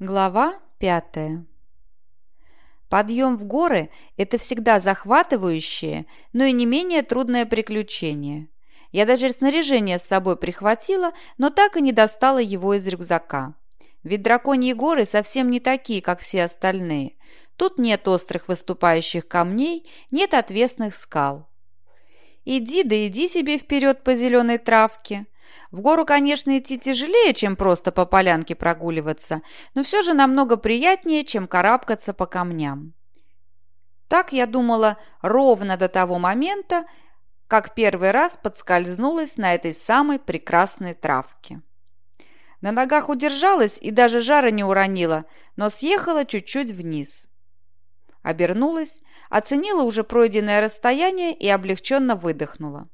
Глава пятая Подъем в горы – это всегда захватывающее, но и не менее трудное приключение. Я даже снаряжение с собой прихватила, но так и не достала его из рюкзака. Ведь драконьи горы совсем не такие, как все остальные. Тут нет острых выступающих камней, нет отвесных скал. Иди да иди себе вперед по зеленой травке – в гору, конечно, идти тяжелее, чем просто по полянке прогуливаться, но все же намного приятнее, чем карабкаться по камням. Так я думала ровно до того момента, как первый раз подскользнулась на этой самой прекрасной травке. На ногах удержалась и даже жара не уронила, но съехала чуть-чуть вниз. Обернулась, оценила уже пройденное расстояние и облегченно выдохнула.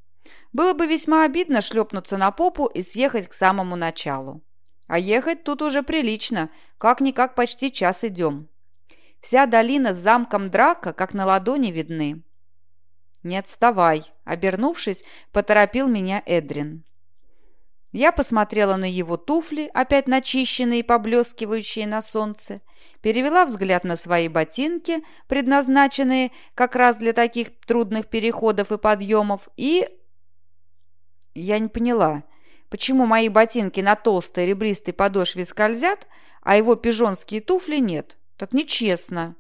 Было бы весьма обидно шлепнуться на попу и съехать к самому началу. А ехать тут уже прилично, как-никак почти час идем. Вся долина с замком Драка как на ладони видны. «Не отставай!» — обернувшись, поторопил меня Эдрин. Я посмотрела на его туфли, опять начищенные и поблескивающие на солнце, перевела взгляд на свои ботинки, предназначенные как раз для таких трудных переходов и подъемов, и я не поняла, почему мои ботинки на толстой ребристой подошве скользят, а его пижонские туфли нет. Так нечестно.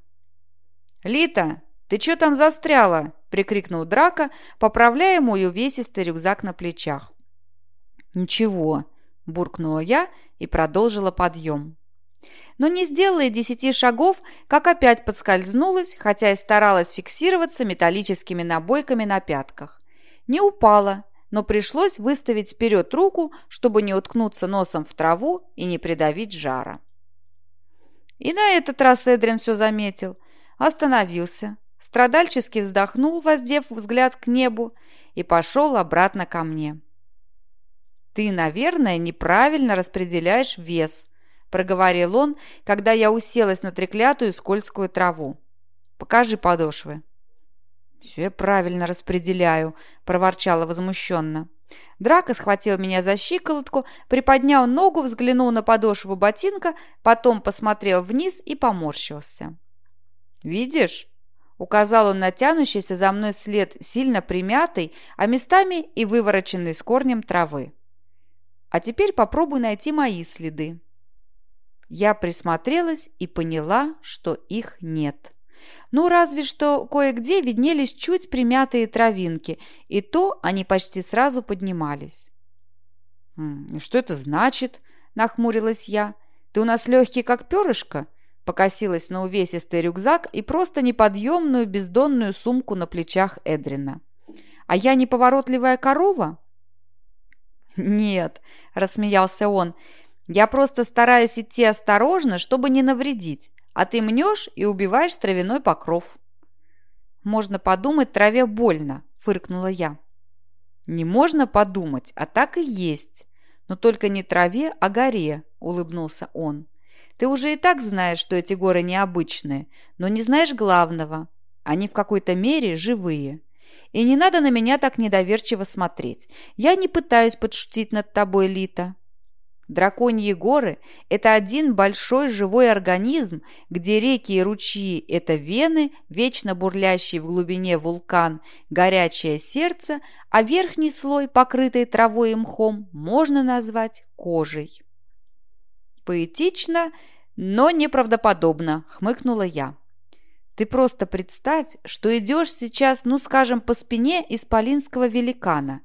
«Лита, ты что там застряла?» – прикрикнул Драка, поправляя мой увесистый рюкзак на плечах. «Ничего», – буркнула я и продолжила подъем. Но не сделала и десяти шагов, как опять подскользнулась, хотя и старалась фиксироваться металлическими набойками на пятках. Не упала, но пришлось выставить вперед руку, чтобы не уткнуться носом в траву и не придавить жара. И на этот раз Эдрин все заметил, остановился, страдальчески вздохнул, воздев взгляд к небу, и пошел обратно ко мне. «Ты, наверное, неправильно распределяешь вес», — проговорил он, когда я уселась на треклятую скользкую траву. «Покажи подошвы». «Все правильно распределяю», – проворчала возмущенно. Драко схватил меня за щиколотку, приподнял ногу, взглянул на подошву ботинка, потом посмотрел вниз и поморщился. «Видишь?» – указал он на тянущийся за мной след, сильно примятый, а местами и вывороченный с корнем травы. «А теперь попробуй найти мои следы». Я присмотрелась и поняла, что их нет. Ну, разве что кое-где виднелись чуть примятые травинки, и то они почти сразу поднимались. «И что это значит?» – нахмурилась я. «Ты у нас легкий, как перышко?» Покосилась на увесистый рюкзак и просто неподъемную бездонную сумку на плечах Эдрина. «А я неповоротливая корова?» «Нет», – рассмеялся он, – «я просто стараюсь идти осторожно, чтобы не навредить а ты мнешь и убиваешь травяной покров». «Можно подумать, траве больно», – фыркнула я. «Не можно подумать, а так и есть. Но только не траве, а горе», – улыбнулся он. «Ты уже и так знаешь, что эти горы необычные, но не знаешь главного. Они в какой-то мере живые. И не надо на меня так недоверчиво смотреть. Я не пытаюсь подшутить над тобой, Лита. Драконьи горы – это один большой живой организм, где реки и ручьи – это вены, вечно бурлящий в глубине вулкан, горячее сердце, а верхний слой, покрытый травой и мхом, можно назвать кожей. Поэтично, но неправдоподобно, хмыкнула я. Ты просто представь, что идешь сейчас, ну скажем, по спине исполинского великана,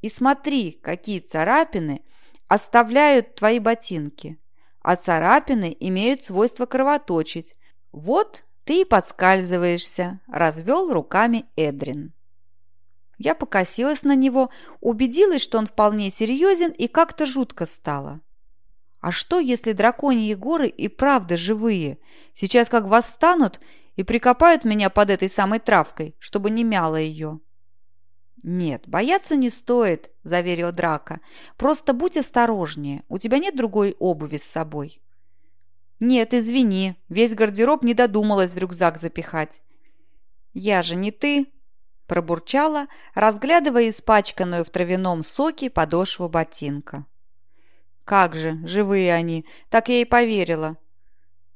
и смотри, какие царапины – оставляют твои ботинки, а царапины имеют свойство кровоточить. Вот ты и подскальзываешься», – развел руками Эдрин. Я покосилась на него, убедилась, что он вполне серьезен и как-то жутко стало. А что, если драконьи горы и правда живые? Сейчас как восстанут и прикопают меня под этой самой травкой, чтобы не мяло ее. «Нет, бояться не стоит», – заверил Драка. «Просто будь осторожнее. У тебя нет другой обуви с собой». «Нет, извини, весь гардероб не додумалась в рюкзак запихать». «Я же не ты», – пробурчала, разглядывая испачканную в травяном соке подошву ботинка. «Как же, живые они, так я и поверила».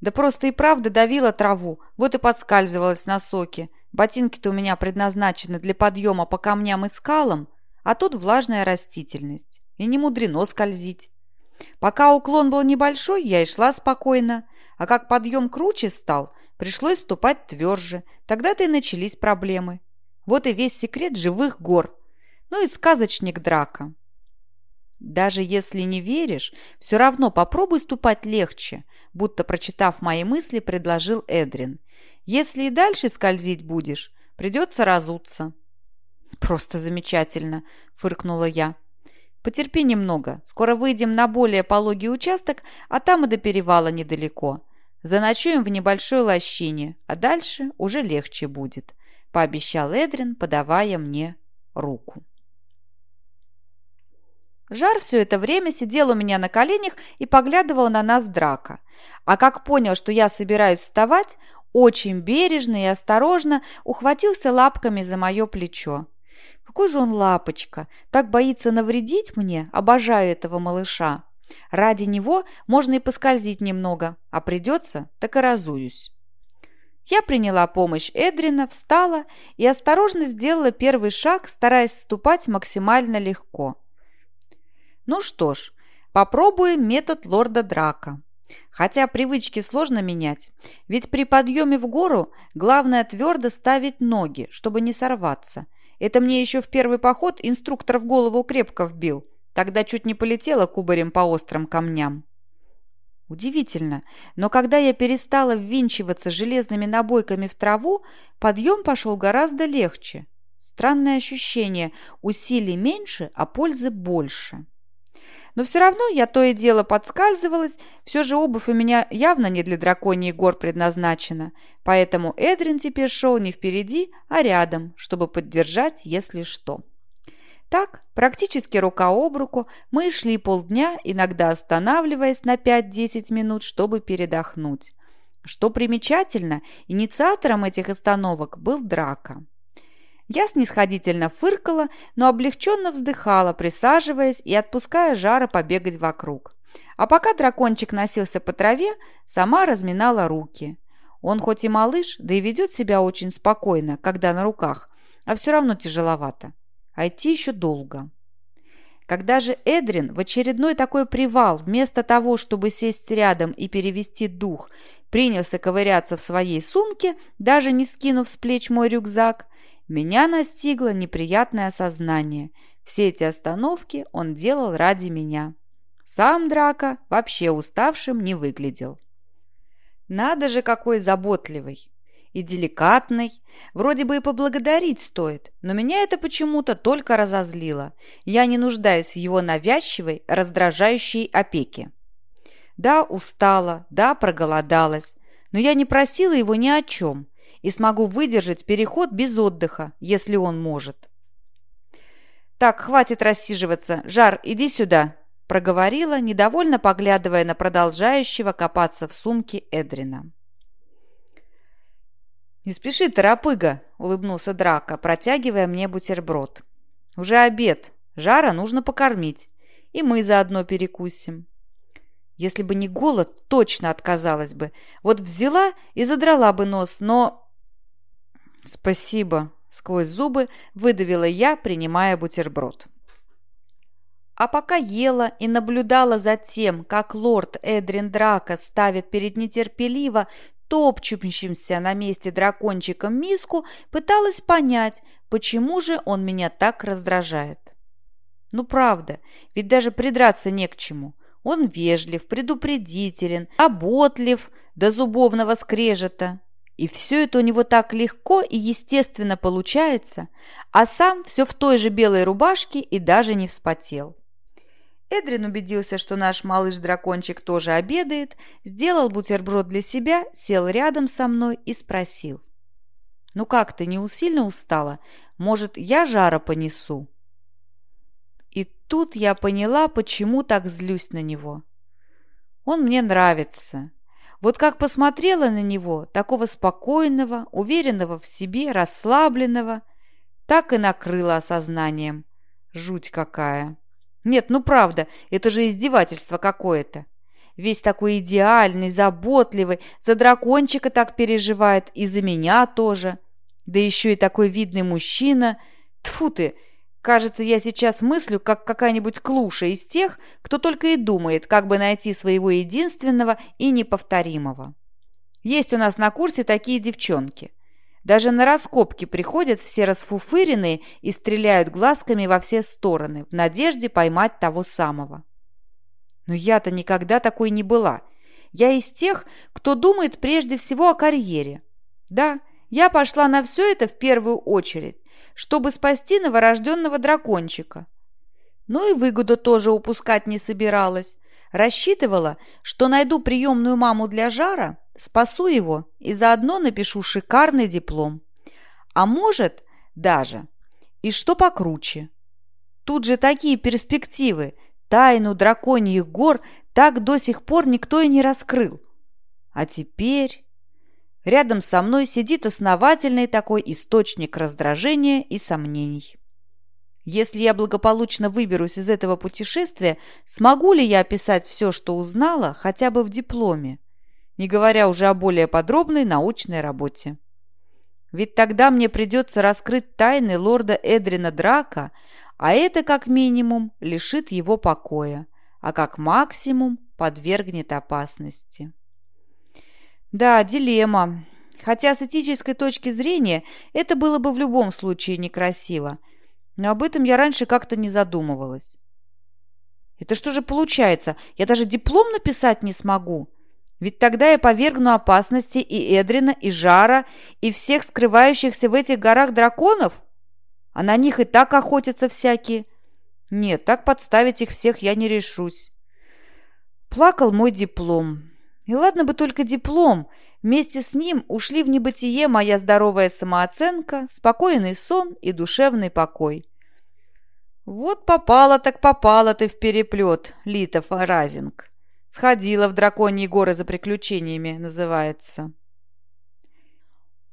Да просто и правда давила траву, вот и подскальзывалась на соке. Ботинки-то у меня предназначены для подъема по камням и скалам, а тут влажная растительность. И не мудрено скользить. Пока уклон был небольшой, я и шла спокойно, а как подъем круче стал, пришлось ступать тверже. Тогда-то и начались проблемы. Вот и весь секрет живых гор. Ну и сказочник драка. Даже если не веришь, все равно попробуй ступать легче, будто прочитав мои мысли, предложил Эдрин. Если и дальше скользить будешь, придется разуться. Просто замечательно, фыркнула я. Потерпи немного, скоро выйдем на более пологий участок, а там и до перевала недалеко. Заночуем в небольшой лощине, а дальше уже легче будет, пообещал Эдрин, подавая мне руку. Жар все это время сидел у меня на коленях и поглядывал на нас драка. А как понял, что я собираюсь вставать, очень бережно и осторожно ухватился лапками за мое плечо. Какой же он лапочка, так боится навредить мне, обожаю этого малыша. Ради него можно и поскользить немного, а придется, так и разуюсь. Я приняла помощь Эдрина, встала и осторожно сделала первый шаг, стараясь ступать максимально легко. Ну что ж, попробуем метод лорда Драка. Хотя привычки сложно менять, ведь при подъеме в гору главное твердо ставить ноги, чтобы не сорваться. Это мне еще в первый поход инструктор в голову крепко вбил. Тогда чуть не полетела кубарем по острым камням. Удивительно, но когда я перестала ввинчиваться железными набойками в траву, подъем пошел гораздо легче. Странное ощущение, усилий меньше, а пользы больше. Но все равно я то и дело подскальзывалась, все же обувь у меня явно не для драконьих гор предназначена, поэтому Эдрин теперь шел не впереди, а рядом, чтобы поддержать, если что. Так, практически рука об руку, мы шли полдня, иногда останавливаясь на 5-10 минут, чтобы передохнуть. Что примечательно, инициатором этих остановок был Драка. Я снисходительно фыркала, но облегченно вздыхала, присаживаясь и отпуская жара побегать вокруг. А пока дракончик носился по траве, сама разминала руки. Он хоть и малыш, да и ведет себя очень спокойно, когда на руках, а все равно тяжеловато. А идти еще долго. Когда же Эдрин в очередной такой привал, вместо того, чтобы сесть рядом и перевести дух, принялся ковыряться в своей сумке, даже не скинув с плеч мой рюкзак, меня настигло неприятное осознание. Все эти остановки он делал ради меня. Сам Драка вообще уставшим не выглядел. Надо же, какой заботливый и деликатный. Вроде бы и поблагодарить стоит, но меня это почему-то только разозлило. Я не нуждаюсь в его навязчивой, раздражающей опеке. Да, устала, да, проголодалась, но я не просила его ни о чем и смогу выдержать переход без отдыха, если он может. «Так, хватит рассиживаться. Жар, иди сюда», – проговорила, недовольно поглядывая на продолжающего копаться в сумке Эдрина. «Не спеши, торопыга», – улыбнулся Драка, протягивая мне бутерброд. «Уже обед. Жара нужно покормить. И мы заодно перекусим». Если бы не голод, точно отказалась бы. Вот взяла и задрала бы нос, но «Спасибо», — сквозь зубы выдавила я, принимая бутерброд. А пока ела и наблюдала за тем, как лорд Эдрин Драка ставит перед нетерпеливо топчущимся на месте дракончиком миску, пыталась понять, почему же он меня так раздражает. Ну правда, ведь даже придраться не к чему. Он вежлив, предупредителен, оботлив до зубовного скрежета. И все это у него так легко и естественно получается, а сам все в той же белой рубашке и даже не вспотел. Эдрин убедился, что наш малыш-дракончик тоже обедает, сделал бутерброд для себя, сел рядом со мной и спросил. «Ну как ты, не усильно устала? Может, я жара понесу?» И тут я поняла, почему так злюсь на него. Он мне нравится. Вот как посмотрела на него, такого спокойного, уверенного в себе, расслабленного, так и накрыла осознанием. Жуть какая! Нет, ну правда, это же издевательство какое-то. Весь такой идеальный, заботливый, за дракончика так переживает, и за меня тоже. Да еще и такой видный мужчина. Тфу ты! Кажется, я сейчас мыслю, как какая-нибудь клуша из тех, кто только и думает, как бы найти своего единственного и неповторимого. Есть у нас на курсе такие девчонки. Даже на раскопки приходят все расфуфыренные и стреляют глазками во все стороны, в надежде поймать того самого. Но я-то никогда такой не была. Я из тех, кто думает прежде всего о карьере. Да, я пошла на все это в первую очередь, чтобы спасти новорожденного дракончика. Ну и выгоду тоже упускать не собиралась. Рассчитывала, что найду приемную маму для жара, спасу его и заодно напишу шикарный диплом. А может, даже, и что покруче. Тут же такие перспективы. Тайну драконьих гор так до сих пор никто и не раскрыл. А теперь... Рядом со мной сидит основательный такой источник раздражения и сомнений. Если я благополучно выберусь из этого путешествия, смогу ли я описать все, что узнала, хотя бы в дипломе, не говоря уже о более подробной научной работе? Ведь тогда мне придется раскрыть тайны лорда Эдрина Драка, а это, как минимум, лишит его покоя, а как максимум подвергнет опасности. Да, дилемма. Хотя с этической точки зрения это было бы в любом случае некрасиво. Но об этом я раньше как-то не задумывалась. Это что же получается? Я даже диплом написать не смогу? Ведь тогда я повергну опасности и Эдрина, и Жара, и всех скрывающихся в этих горах драконов? А на них и так охотятся всякие. Нет, так подставить их всех я не решусь. Плакал мой диплом. И ладно бы только диплом. Вместе с ним ушли в небытие моя здоровая самооценка, спокойный сон и душевный покой. Вот попала так попала ты в переплет, Лита Фаразинг. Сходила в драконьи горы за приключениями, называется.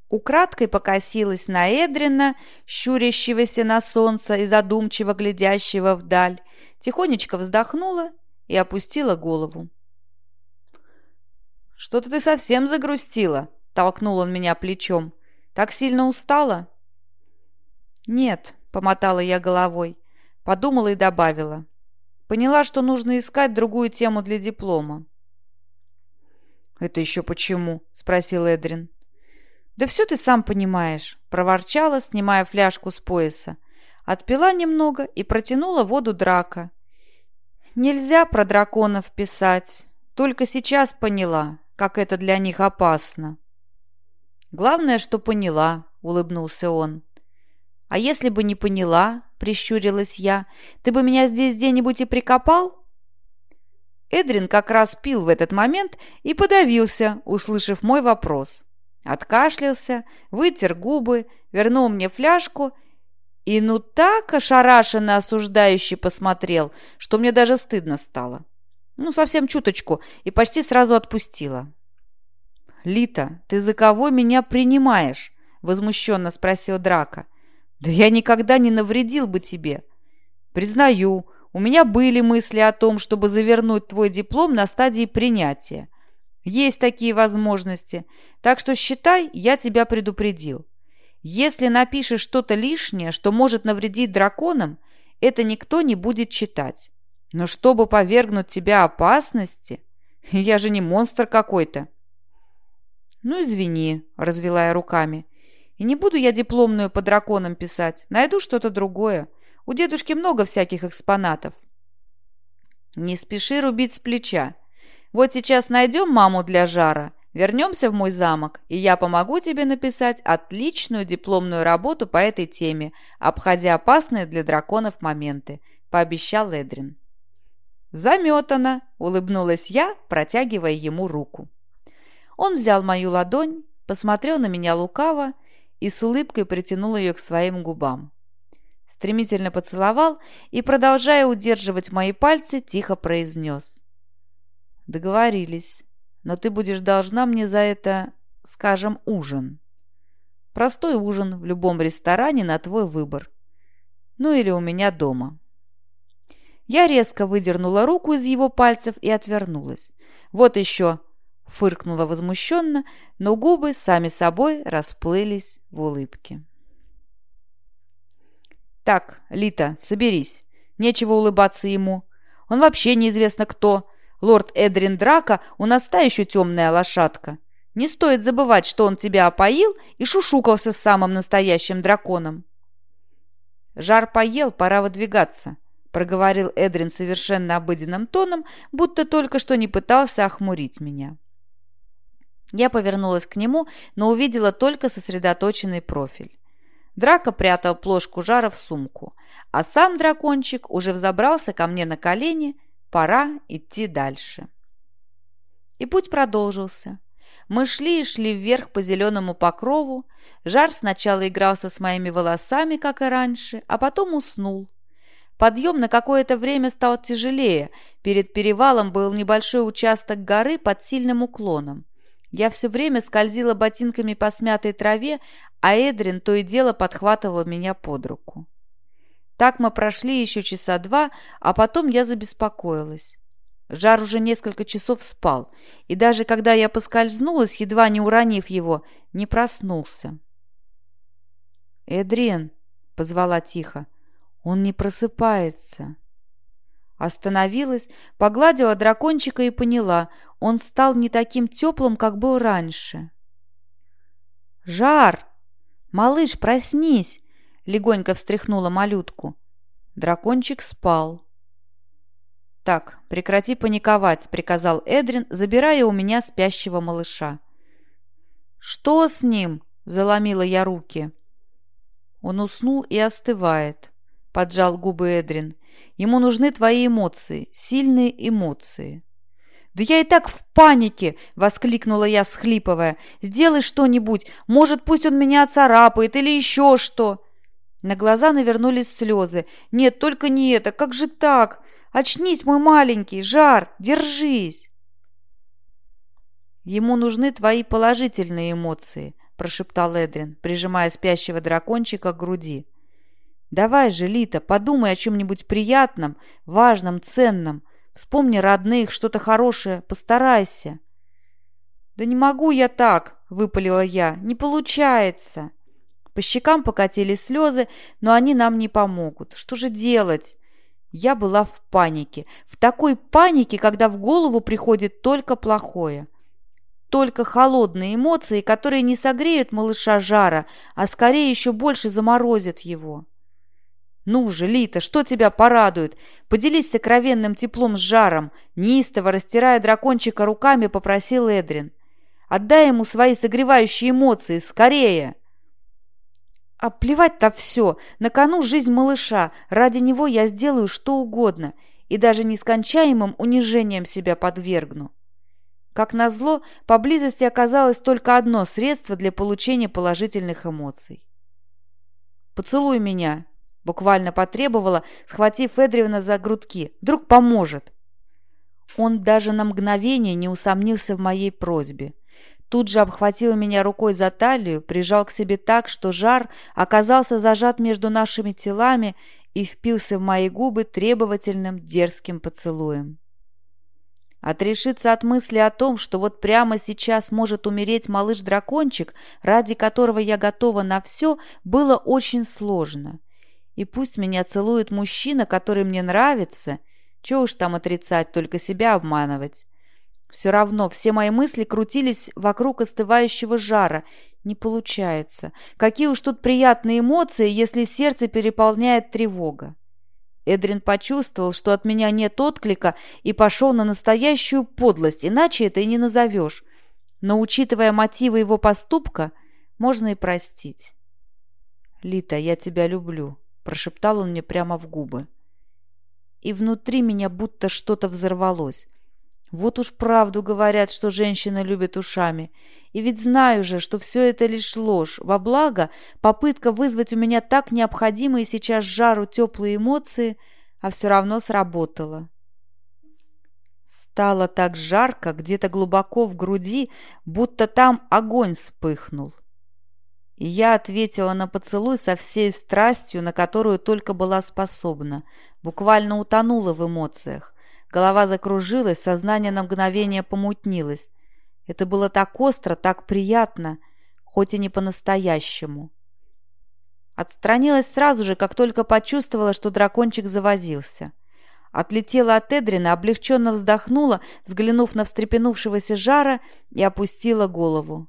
Украдкой покосилась на Эдрина, щурящегося на солнце и задумчиво глядящего вдаль, тихонечко вздохнула и опустила голову. «Что-то ты совсем загрустила», — толкнул он меня плечом. «Так сильно устала?» «Нет», — помотала я головой, подумала и добавила. Поняла, что нужно искать другую тему для диплома. «Это еще почему?» — спросил Эдрин. «Да все ты сам понимаешь», — проворчала, снимая фляжку с пояса. Отпила немного и протянула воду драка. «Нельзя про драконов писать. Только сейчас поняла как это для них опасно. Главное, что поняла, улыбнулся он. А если бы не поняла, прищурилась я, ты бы меня здесь где-нибудь и прикопал? Эдрин как раз пил в этот момент и подавился, услышав мой вопрос. Откашлялся, вытер губы, вернул мне фляжку и ну так ошарашенно осуждающе посмотрел, что мне даже стыдно стало. Ну, совсем чуточку, и почти сразу отпустила. «Лита, ты за кого меня принимаешь?» — возмущенно спросил Драка. «Да я никогда не навредил бы тебе. Признаю, у меня были мысли о том, чтобы завернуть твой диплом на стадии принятия. Есть такие возможности, так что считай, я тебя предупредил. Если напишешь что-то лишнее, что может навредить драконам, это никто не будет читать. Но чтобы повергнуть тебя опасности, я же не монстр какой-то. Ну, извини, развела я руками. И не буду я дипломную по драконам писать. Найду что-то другое. У дедушки много всяких экспонатов. Не спеши рубить с плеча. Вот сейчас найдем маму для жара, вернемся в мой замок, и я помогу тебе написать отличную дипломную работу по этой теме, обходя опасные для драконов моменты», — пообещал Эдрин. «Заметано!» — улыбнулась я, протягивая ему руку. Он взял мою ладонь, посмотрел на меня лукаво и с улыбкой притянул ее к своим губам. Стремительно поцеловал и, продолжая удерживать мои пальцы, тихо произнес. «Договорились, но ты будешь должна мне за это, скажем, ужин. Простой ужин в любом ресторане на твой выбор. Ну или у меня дома». Я резко выдернула руку из его пальцев и отвернулась. «Вот еще!» — фыркнула возмущенно, но губы сами собой расплылись в улыбке. «Так, Лита, соберись. Нечего улыбаться ему. Он вообще неизвестно кто. Лорд Эдрин Драка у нас та еще темная лошадка. Не стоит забывать, что он тебя опоил и шушукался с самым настоящим драконом». «Жар поел, пора выдвигаться», — проговорил Эдрин совершенно обыденным тоном, будто только что не пытался охмурить меня. Я повернулась к нему, но увидела только сосредоточенный профиль. Драка прятал плошку жара в сумку, а сам дракончик уже взобрался ко мне на колени, пора идти дальше. И путь продолжился. Мы шли и шли вверх по зеленому покрову. Жар сначала игрался с моими волосами, как и раньше, а потом уснул. Подъем на какое-то время стал тяжелее. Перед перевалом был небольшой участок горы под сильным уклоном. Я все время скользила ботинками по смятой траве, а Эдрин то и дело подхватывал меня под руку. Так мы прошли еще часа два, а потом я забеспокоилась. Жар уже несколько часов спал, и даже когда я поскользнулась, едва не уронив его, не проснулся. «Эдрин!» — позвала тихо. «Он не просыпается!» Остановилась, погладила дракончика и поняла, он стал не таким теплым, как был раньше. «Жар! Малыш, проснись!» — легонько встряхнула малютку. Дракончик спал. «Так, прекрати паниковать», — приказал Эдрин, забирая у меня спящего малыша. «Что с ним?» — заломила я руки. «Он уснул и остывает», — поджал губы Эдрин. «Ему нужны твои эмоции, сильные эмоции». «Да я и так в панике!» — воскликнула я, схлипывая. «Сделай что-нибудь! Может, пусть он меня царапает или еще что!» На глаза навернулись слезы. «Нет, только не это! Как же так? Очнись, мой маленький! Жар! Держись!» «Ему нужны твои положительные эмоции», – прошептал Эдрин, прижимая спящего дракончика к груди. «Давай же, Лита, подумай о чем-нибудь приятном, важном, ценном. Вспомни родных, что-то хорошее, постарайся». «Да не могу я так», – выпалила я, – «не получается». По щекам покатились слезы, но они нам не помогут. Что же делать? Я была в панике. В такой панике, когда в голову приходит только плохое. Только холодные эмоции, которые не согреют малыша жара, а скорее еще больше заморозят его. «Ну же, Лита, что тебя порадует? Поделись сокровенным теплом с жаром!» Неистово, растирая дракончика руками, попросил Эдрин. «Отдай ему свои согревающие эмоции, скорее!» А плевать-то все, на кону жизнь малыша, ради него я сделаю что угодно и даже нескончаемым унижением себя подвергну. Как назло, поблизости оказалось только одно средство для получения положительных эмоций. «Поцелуй меня», — буквально потребовала, схватив Эдриана за грудки. «Вдруг поможет». Он даже на мгновение не усомнился в моей просьбе тут же обхватил меня рукой за талию, прижал к себе так, что жар оказался зажат между нашими телами и впился в мои губы требовательным дерзким поцелуем. Отрешиться от мысли о том, что вот прямо сейчас может умереть малыш-дракончик, ради которого я готова на все, было очень сложно. И пусть меня целует мужчина, который мне нравится, чего уж там отрицать, только себя обманывать. Все равно все мои мысли крутились вокруг остывающего жара. Не получается. Какие уж тут приятные эмоции, если сердце переполняет тревога. Эдрин почувствовал, что от меня нет отклика, и пошел на настоящую подлость, иначе это и не назовешь. Но, учитывая мотивы его поступка, можно и простить. «Лита, я тебя люблю», — прошептал он мне прямо в губы. И внутри меня будто что-то взорвалось. Вот уж правду говорят, что женщины любят ушами. И ведь знаю же, что все это лишь ложь. Во благо, попытка вызвать у меня так необходимые сейчас жару теплые эмоции, а все равно сработала. Стало так жарко где-то глубоко в груди, будто там огонь вспыхнул. И я ответила на поцелуй со всей страстью, на которую только была способна. Буквально утонула в эмоциях. Голова закружилась, сознание на мгновение помутнилось. Это было так остро, так приятно, хоть и не по-настоящему. Отстранилась сразу же, как только почувствовала, что дракончик завозился. Отлетела от Эдрина, облегченно вздохнула, взглянув на встрепенувшегося жара и опустила голову.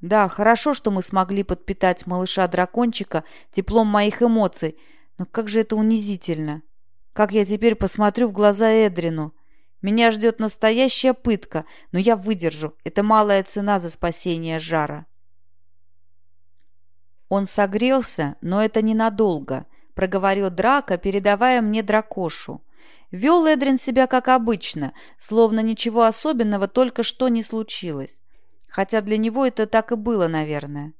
Да, хорошо, что мы смогли подпитать малыша-дракончика теплом моих эмоций, но как же это унизительно. Как я теперь посмотрю в глаза Эдрину? Меня ждет настоящая пытка, но я выдержу. Это малая цена за спасение жара. Он согрелся, но это ненадолго, проговорил Драка, передавая мне дракошу. Вел Эдрин себя как обычно, словно ничего особенного только что не случилось. Хотя для него это так и было, наверное.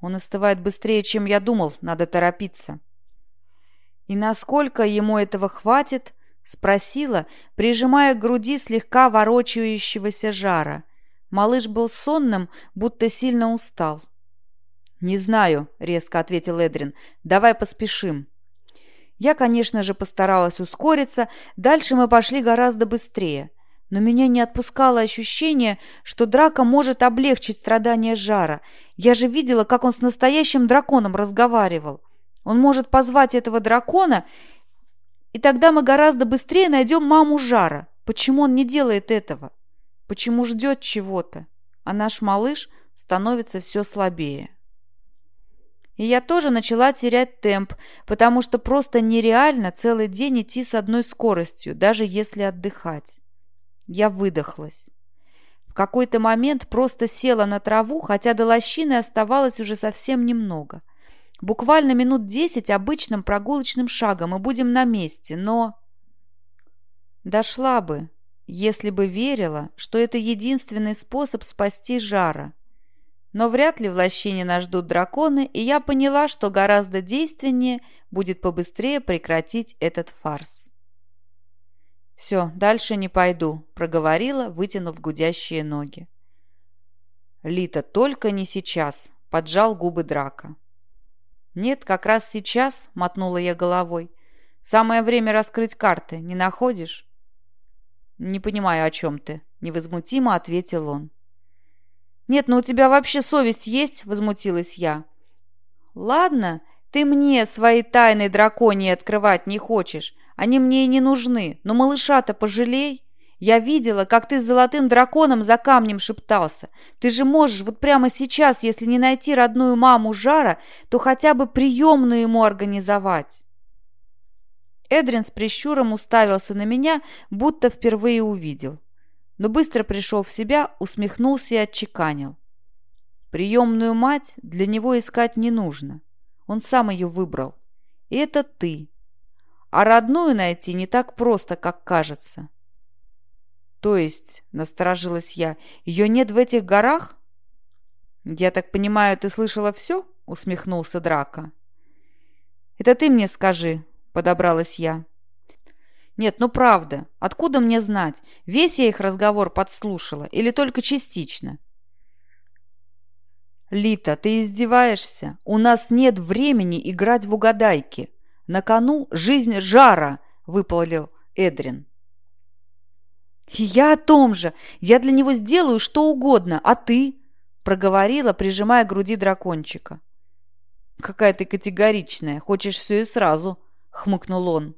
Он остывает быстрее, чем я думал, надо торопиться. И насколько ему этого хватит, спросила, прижимая к груди слегка ворочающегося жара. Малыш был сонным, будто сильно устал. «Не знаю», — резко ответил Эдрин. «Давай поспешим». Я, конечно же, постаралась ускориться. Дальше мы пошли гораздо быстрее. Но меня не отпускало ощущение, что драка может облегчить страдания жара. Я же видела, как он с настоящим драконом разговаривал. Он может позвать этого дракона, и тогда мы гораздо быстрее найдем маму жара. Почему он не делает этого? Почему ждет чего-то? А наш малыш становится все слабее. И я тоже начала терять темп, потому что просто нереально целый день идти с одной скоростью, даже если отдыхать. Я выдохлась. В какой-то момент просто села на траву, хотя до лощины оставалось уже совсем немного. Буквально минут десять обычным прогулочным шагом и будем на месте, но... Дошла бы, если бы верила, что это единственный способ спасти жара. Но вряд ли в лощине нас ждут драконы, и я поняла, что гораздо действеннее будет побыстрее прекратить этот фарс. «Все, дальше не пойду», — проговорила, вытянув гудящие ноги. «Лита, только не сейчас», — поджал губы драка. «Нет, как раз сейчас», — мотнула я головой. «Самое время раскрыть карты, не находишь?» «Не понимаю, о чем ты», — невозмутимо ответил он. «Нет, ну у тебя вообще совесть есть?» — возмутилась я. «Ладно, ты мне свои тайны драконии открывать не хочешь, они мне и не нужны, но малыша-то пожалей. Я видела, как ты с золотым драконом за камнем шептался. Ты же можешь вот прямо сейчас, если не найти родную маму Жара, то хотя бы приемную ему организовать. Эдрин с прищуром уставился на меня, будто впервые увидел. Но быстро пришел в себя, усмехнулся и отчеканил. Приемную мать для него искать не нужно. Он сам ее выбрал. И это ты. А родную найти не так просто, как кажется. То есть, насторожилась я, ее нет в этих горах? Я так понимаю, ты слышала все? Усмехнулся Драка. Это ты мне скажи, подобралась я. Нет, ну правда, откуда мне знать, весь я их разговор подслушала или только частично? Лита, ты издеваешься? У нас нет времени играть в угадайки. На кону жизнь жара, выпалил Эдрин. «Я о том же! Я для него сделаю что угодно, а ты?» проговорила, прижимая к груди дракончика. «Какая ты категоричная! Хочешь все и сразу!» — хмыкнул он.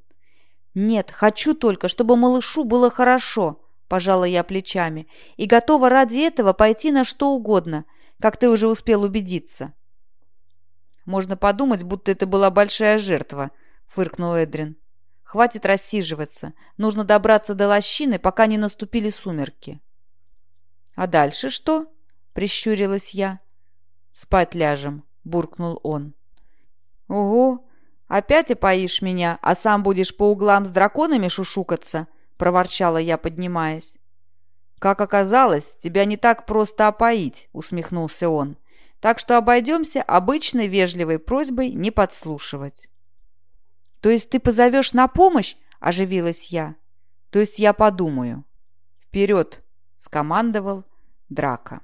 «Нет, хочу только, чтобы малышу было хорошо!» — пожала я плечами. «И готова ради этого пойти на что угодно, как ты уже успел убедиться». «Можно подумать, будто это была большая жертва», — фыркнул Эдрин. «Хватит рассиживаться. Нужно добраться до лощины, пока не наступили сумерки». «А дальше что?» — прищурилась я. «Спать ляжем», — буркнул он. «Ого! Опять опоишь меня, а сам будешь по углам с драконами шушукаться?» — проворчала я, поднимаясь. «Как оказалось, тебя не так просто опоить», — усмехнулся он. «Так что обойдемся обычной вежливой просьбой не подслушивать». «То есть ты позовешь на помощь?» — оживилась я. «То есть я подумаю». «Вперед!» — скомандовал Драка.